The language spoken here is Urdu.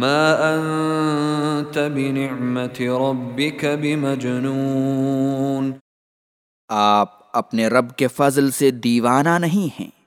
ما انت بنعمت ربك بمجنون آپ اپنے رب کے فضل سے دیوانہ نہیں ہیں۔